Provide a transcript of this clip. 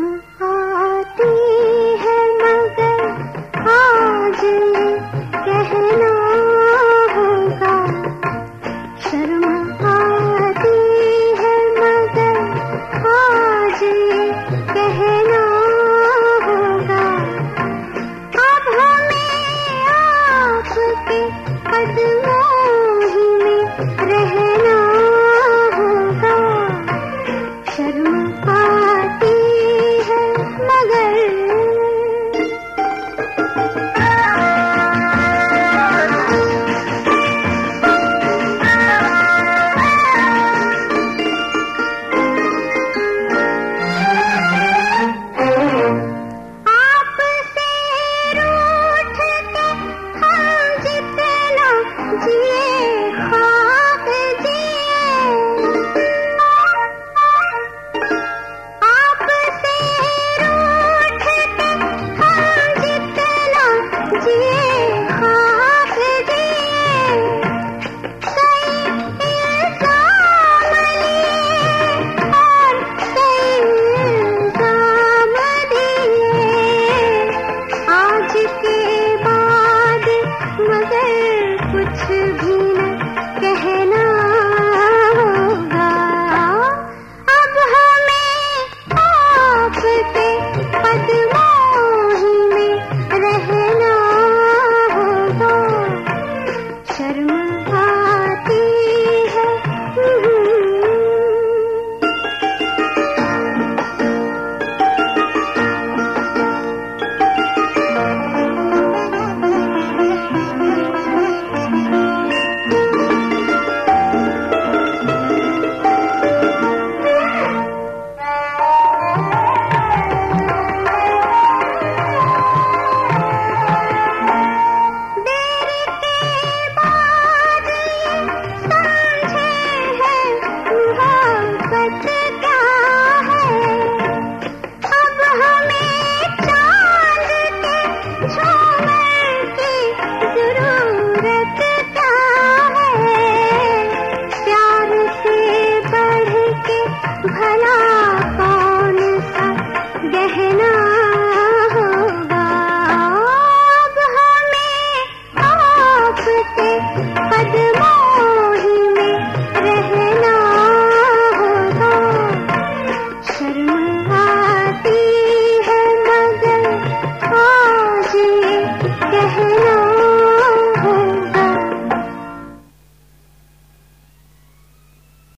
आती Mm-hmm.